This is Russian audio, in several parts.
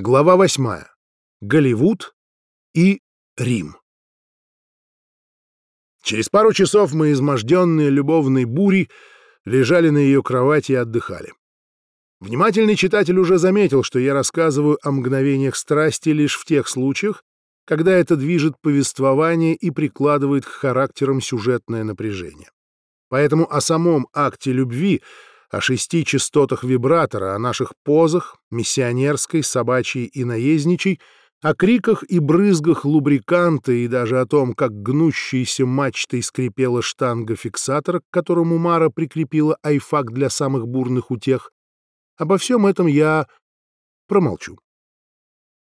Глава восьмая. Голливуд и Рим. Через пару часов мы, изможденные любовной бурей, лежали на ее кровати и отдыхали. Внимательный читатель уже заметил, что я рассказываю о мгновениях страсти лишь в тех случаях, когда это движет повествование и прикладывает к характерам сюжетное напряжение. Поэтому о самом акте любви — о шести частотах вибратора, о наших позах, миссионерской, собачьей и наездничей, о криках и брызгах лубриканта и даже о том, как гнущейся мачтой скрипела штанга фиксатора, к которому Мара прикрепила айфак для самых бурных утех. Обо всем этом я промолчу.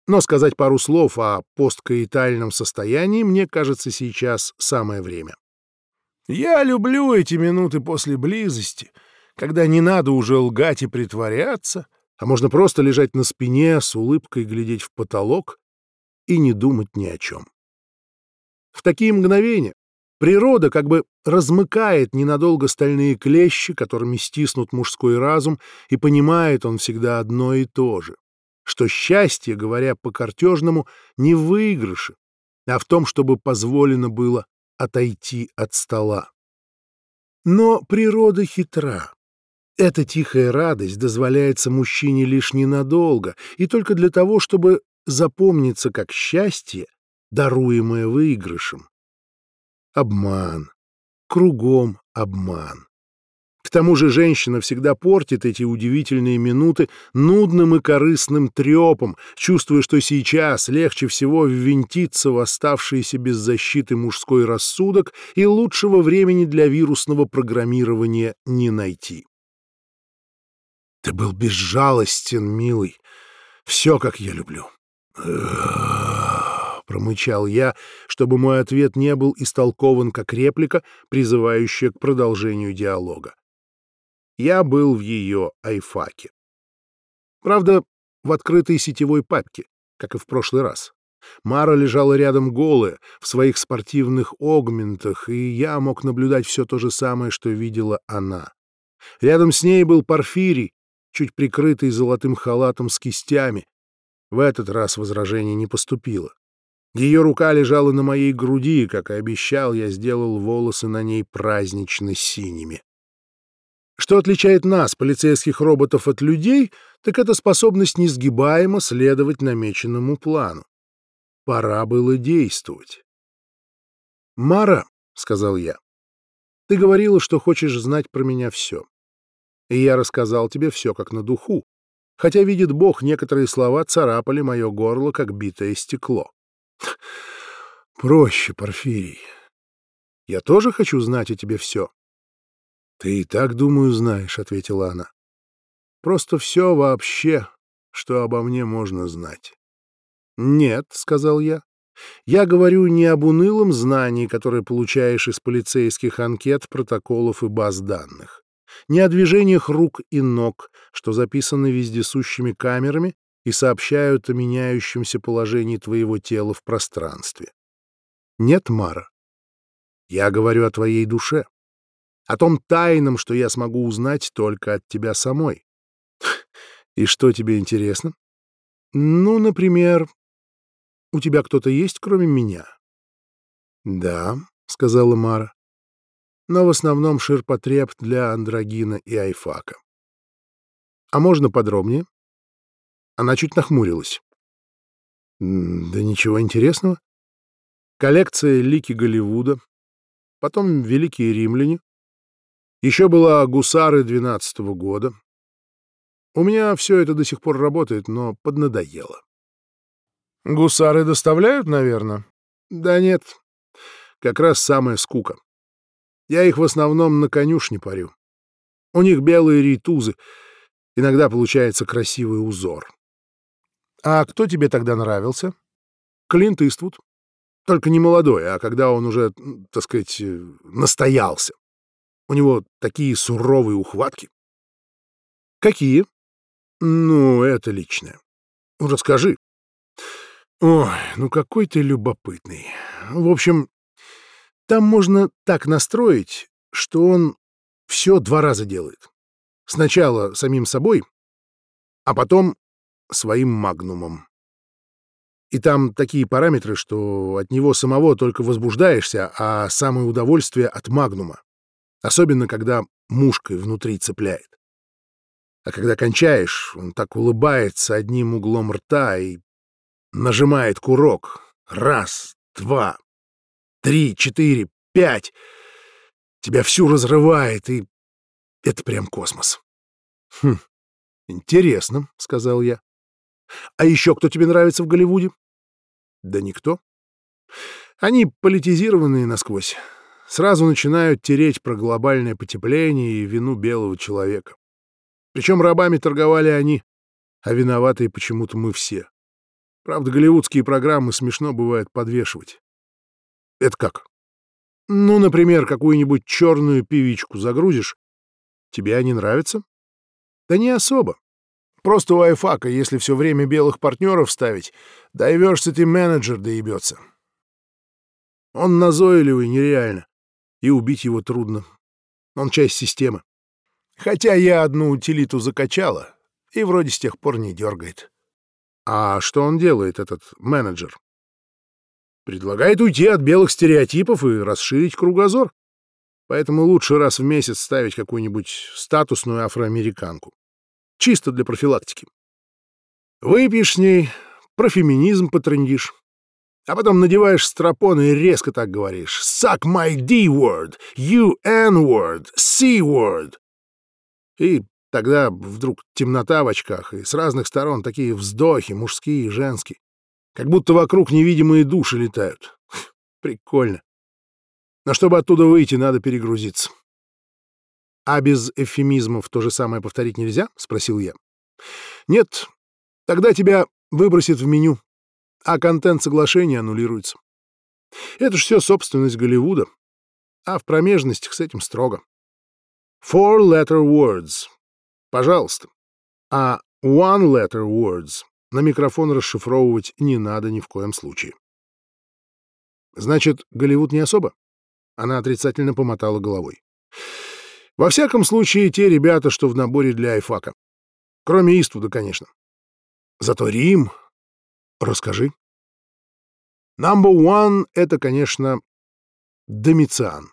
Но сказать пару слов о посткаитальном состоянии мне кажется сейчас самое время. Я люблю эти минуты после близости — когда не надо уже лгать и притворяться, а можно просто лежать на спине с улыбкой глядеть в потолок и не думать ни о чем. В такие мгновения природа как бы размыкает ненадолго стальные клещи, которыми стиснут мужской разум, и понимает он всегда одно и то же, что счастье, говоря по-картежному, не в выигрыше, а в том, чтобы позволено было отойти от стола. Но природа хитра. Эта тихая радость дозволяется мужчине лишь ненадолго и только для того, чтобы запомниться как счастье, даруемое выигрышем. Обман. Кругом обман. К тому же женщина всегда портит эти удивительные минуты нудным и корыстным трепом, чувствуя, что сейчас легче всего ввинтиться в оставшийся без защиты мужской рассудок и лучшего времени для вирусного программирования не найти. Ты был безжалостен, милый. Все, как я люблю. Промычал я, чтобы мой ответ не был истолкован как реплика, призывающая к продолжению диалога. Я был в ее айфаке. Правда, в открытой сетевой папке, как и в прошлый раз. Мара лежала рядом голая, в своих спортивных огментах, и я мог наблюдать все то же самое, что видела она. Рядом с ней был Порфирий, чуть прикрытый золотым халатом с кистями. В этот раз возражение не поступило. Ее рука лежала на моей груди, и, как и обещал, я сделал волосы на ней празднично синими. Что отличает нас, полицейских роботов, от людей, так это способность несгибаемо следовать намеченному плану. Пора было действовать. «Мара», — сказал я, — «ты говорила, что хочешь знать про меня все. И я рассказал тебе все как на духу, хотя, видит Бог, некоторые слова царапали мое горло, как битое стекло. Проще, Порфирий. Я тоже хочу знать о тебе все. Ты и так, думаю, знаешь, — ответила она. Просто все вообще, что обо мне можно знать. Нет, — сказал я. Я говорю не об унылом знании, которое получаешь из полицейских анкет, протоколов и баз данных ни о движениях рук и ног, что записаны вездесущими камерами и сообщают о меняющемся положении твоего тела в пространстве. Нет, Мара. Я говорю о твоей душе, о том тайном, что я смогу узнать только от тебя самой. И что тебе интересно? Ну, например, у тебя кто-то есть, кроме меня? Да, сказала Мара но в основном ширпотреб для андрогина и айфака. А можно подробнее? Она чуть нахмурилась. Да ничего интересного. Коллекция лики Голливуда, потом великие римляне. Еще была гусары двенадцатого года. У меня все это до сих пор работает, но поднадоело. Гусары доставляют, наверное? Да нет, как раз самая скука. Я их в основном на конюшне парю. У них белые рейтузы. Иногда получается красивый узор. А кто тебе тогда нравился? Клинт Иствуд. Только не молодой, а когда он уже, так сказать, э, настоялся. У него такие суровые ухватки. Какие? Ну, это личное. Расскажи. Ой, ну какой ты любопытный. В общем, там можно так настроить, что он все два раза делает. Сначала самим собой, а потом своим магнумом. И там такие параметры, что от него самого только возбуждаешься, а самое удовольствие от магнума. Особенно, когда мушкой внутри цепляет. А когда кончаешь, он так улыбается одним углом рта и нажимает курок. Раз, два, три, четыре, пять. Тебя всю разрывает, и это прям космос. Хм, интересно, — сказал я. А еще кто тебе нравится в Голливуде? Да никто. Они политизированные насквозь. Сразу начинают тереть про глобальное потепление и вину белого человека. Причем рабами торговали они, а виноватые почему-то мы все. Правда, голливудские программы смешно бывает подвешивать. Это как? Ну, например, какую-нибудь черную певичку загрузишь. Тебе они нравятся? Да не особо. Просто у айфака, если все время белых партнеров ставить, diversity менеджер доебется. Он назойливый нереально, и убить его трудно. Он часть системы. Хотя я одну утилиту закачала, и вроде с тех пор не дергает. А что он делает, этот менеджер? Предлагает уйти от белых стереотипов и расширить кругозор. Поэтому лучше раз в месяц ставить какую-нибудь статусную афроамериканку. Чисто для профилактики. Выпьешь с ней, про феминизм потрындишь. А потом надеваешь стропон и резко так говоришь. «Suck my D-word! You N-word! C-word!» И Тогда вдруг темнота в очках, и с разных сторон такие вздохи, мужские и женские. Как будто вокруг невидимые души летают. Прикольно. Но чтобы оттуда выйти, надо перегрузиться. «А без эвфемизмов то же самое повторить нельзя?» — спросил я. «Нет, тогда тебя выбросит в меню, а контент соглашения аннулируется. Это ж все собственность Голливуда, а в промежностях с этим строго. Four-letter words Пожалуйста. А one-letter words на микрофон расшифровывать не надо ни в коем случае. Значит, Голливуд не особо? Она отрицательно помотала головой. Во всяком случае, те ребята, что в наборе для айфака. Кроме Иствуда, конечно. Зато Рим... Расскажи. Number one — это, конечно, Домициан.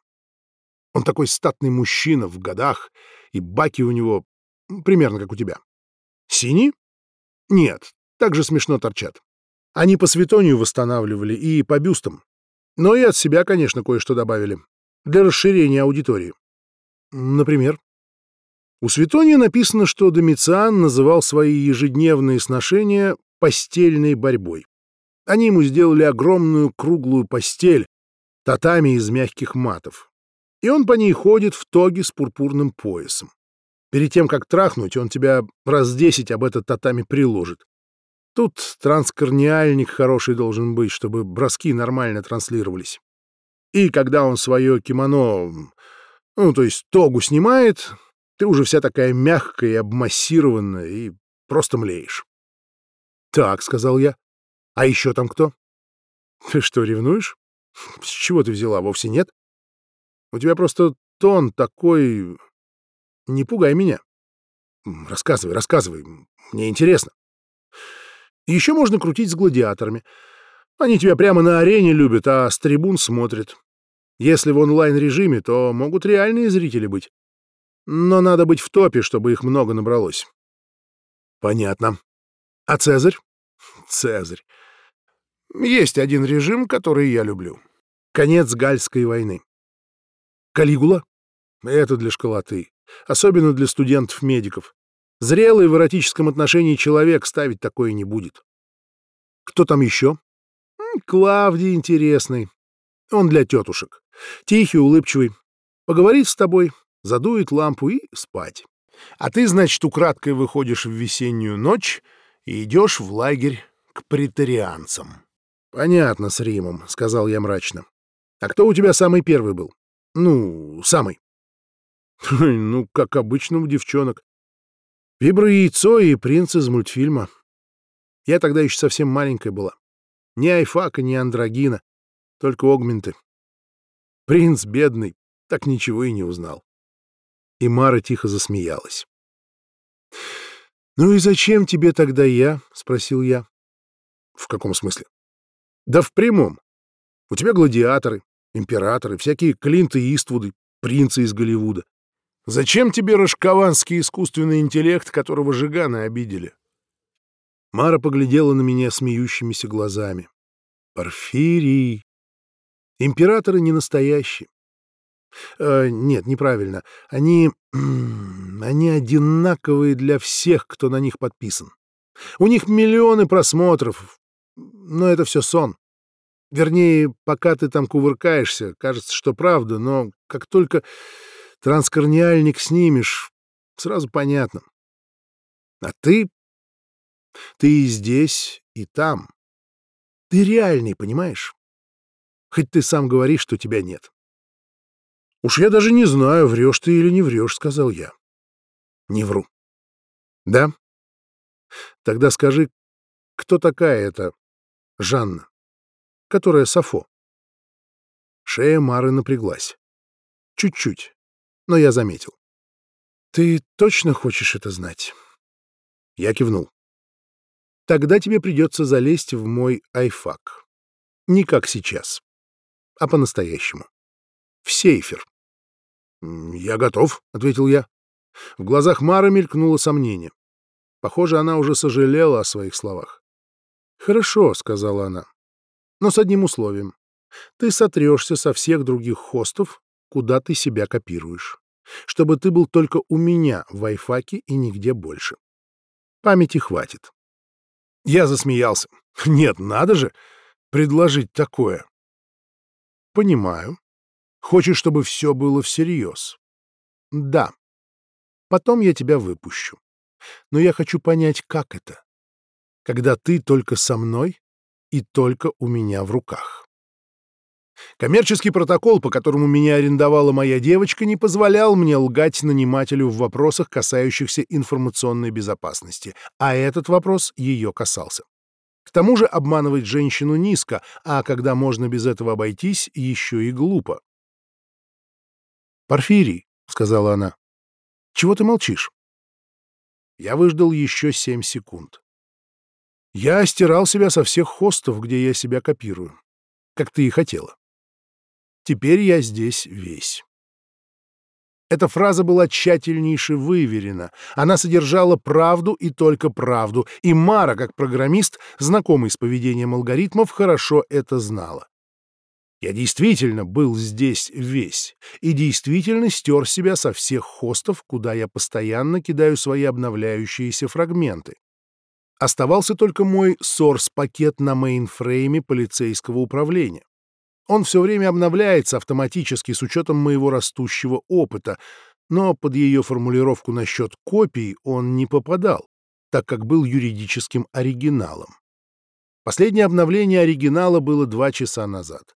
Он такой статный мужчина в годах, и баки у него Примерно как у тебя. Синие? Нет, так же смешно торчат. Они по светонию восстанавливали и по бюстам. Но и от себя, конечно, кое-что добавили. Для расширения аудитории. Например? У Светония написано, что Домициан называл свои ежедневные сношения постельной борьбой. Они ему сделали огромную круглую постель, татами из мягких матов. И он по ней ходит в тоге с пурпурным поясом. Перед тем, как трахнуть, он тебя раз десять об этот татами приложит. Тут транскорниальник хороший должен быть, чтобы броски нормально транслировались. И когда он свое кимоно, ну, то есть тогу снимает, ты уже вся такая мягкая и обмассированная, и просто млеешь. «Так», — сказал я. «А еще там кто?» «Ты что, ревнуешь? С чего ты взяла? Вовсе нет. У тебя просто тон такой не пугай меня. Рассказывай, рассказывай. Мне интересно. Еще можно крутить с гладиаторами. Они тебя прямо на арене любят, а с трибун смотрят. Если в онлайн-режиме, то могут реальные зрители быть. Но надо быть в топе, чтобы их много набралось. Понятно. А Цезарь? Цезарь. Есть один режим, который я люблю. Конец Гальской войны. Калигула? Это для школоты особенно для студентов-медиков. Зрелый в эротическом отношении человек ставить такое не будет. Кто там еще? Клавдий интересный. Он для тетушек. Тихий, улыбчивый. Поговорит с тобой, задует лампу и спать. А ты, значит, украдкой выходишь в весеннюю ночь и идешь в лагерь к претарианцам. — Понятно с Римом, — сказал я мрачно. — А кто у тебя самый первый был? Ну, самый. Ну, как обычно у девчонок. Вибро-яйцо и принц из мультфильма. Я тогда еще совсем маленькая была. Ни айфака, ни андрогина, только огменты. Принц бедный, так ничего и не узнал. И Мара тихо засмеялась. «Ну и зачем тебе тогда я?» — спросил я. В каком смысле? Да в прямом. У тебя гладиаторы, императоры, всякие Клинты Иствуды, принцы из Голливуда. Зачем тебе рожкованский искусственный интеллект, которого Жиганы обидели? Мара поглядела на меня смеющимися глазами. Порфирий. Императоры не настоящие. Э, нет, неправильно. Они... они одинаковые для всех, кто на них подписан. У них миллионы просмотров, но это все сон. Вернее, пока ты там кувыркаешься, кажется, что правда, но как только транскорниальник снимешь, сразу понятно. А ты... ты и здесь, и там. Ты реальный, понимаешь? Хоть ты сам говоришь, что тебя нет. «Уж я даже не знаю, врешь ты или не врешь», — сказал я. «Не вру». «Да?» «Тогда скажи, кто такая эта Жанна, которая Сафо?» Шея Мары напряглась. Чуть-чуть, но я заметил. «Ты точно хочешь это знать?» Я кивнул. «Тогда тебе придется залезть в мой айфак. Не как сейчас, а по-настоящему. В сейфер. «Я готов», — ответил я. В глазах Мары мелькнуло сомнение. Похоже, она уже сожалела о своих словах. «Хорошо», — сказала она, — «но с одним условием. Ты сотрешься со всех других хостов, куда ты себя копируешь, чтобы ты был только у меня в айфаке и нигде больше. Памяти хватит». Я засмеялся. «Нет, надо же предложить такое». «Понимаю. Хочешь, чтобы все было всерьез? Да. Потом я тебя выпущу. Но я хочу понять, как это. Когда ты только со мной и только у меня в руках. Коммерческий протокол, по которому меня арендовала моя девочка, не позволял мне лгать нанимателю в вопросах, касающихся информационной безопасности, а этот вопрос ее касался. К тому же обманывать женщину низко, а когда можно без этого обойтись, еще и глупо. «Порфирий», — сказала она, — «чего ты молчишь?» Я выждал еще семь секунд. Я стирал себя со всех хостов, где я себя копирую, как ты и хотела. Теперь я здесь весь. Эта фраза была тщательнейше выверена. Она содержала правду и только правду, и Мара, как программист, знакомый с поведением алгоритмов, хорошо это знала. Я действительно был здесь весь и действительно стер себя со всех хостов, куда я постоянно кидаю свои обновляющиеся фрагменты. Оставался только мой source-пакет на мейнфрейме полицейского управления. Он все время обновляется автоматически с учетом моего растущего опыта, но под ее формулировку насчет копий он не попадал, так как был юридическим оригиналом. Последнее обновление оригинала было два часа назад.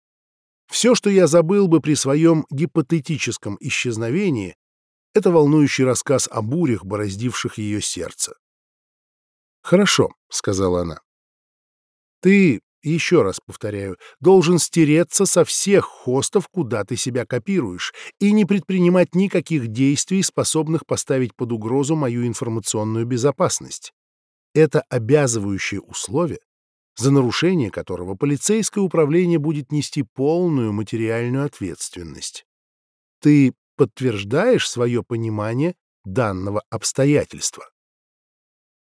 Все, что я забыл бы при своем гипотетическом исчезновении, это волнующий рассказ о бурях, бороздивших ее сердце. «Хорошо», — сказала она. «Ты, еще раз повторяю, должен стереться со всех хостов, куда ты себя копируешь, и не предпринимать никаких действий, способных поставить под угрозу мою информационную безопасность. Это обязывающее условие, за нарушение которого полицейское управление будет нести полную материальную ответственность. Ты подтверждаешь свое понимание данного обстоятельства?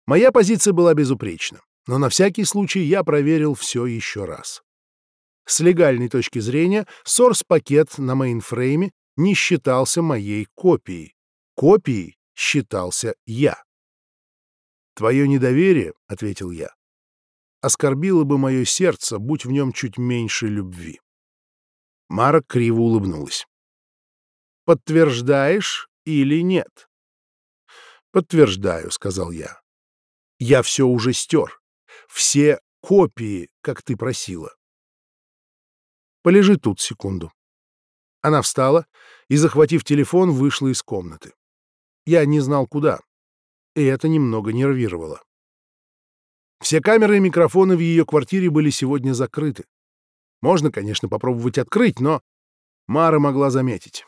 Моя позиция была безупречна, но на всякий случай я проверил все еще раз. С легальной точки зрения, source-пакет на мейнфрейме не считался моей копией. Копией считался я. «Твое недоверие», — ответил я, оскорбило бы мое сердце, будь в нем чуть меньше любви. Мара криво улыбнулась. «Подтверждаешь или нет?» «Подтверждаю», — сказал я. «Я все уже стер. Все копии, как ты просила». «Полежи тут секунду». Она встала и, захватив телефон, вышла из комнаты. Я не знал, куда, и это немного нервировало. Все камеры и микрофоны в ее квартире были сегодня закрыты. Можно, конечно, попробовать открыть, но Мара могла заметить.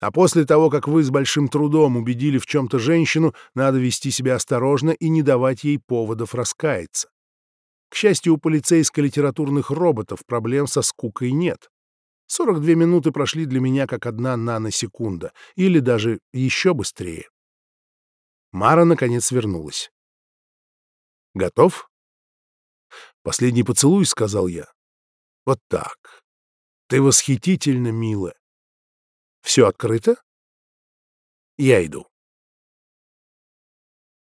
А после того, как вы с большим трудом убедили в чем-то женщину, надо вести себя осторожно и не давать ей поводов раскаяться. К счастью, у полицейско-литературных роботов проблем со скукой нет. 42 минуты прошли для меня как одна наносекунда, или даже еще быстрее. Мара, наконец, вернулась. «Готов?» «Последний поцелуй», — сказал я. «Вот так. Ты восхитительно милая. Все открыто?» «Я иду».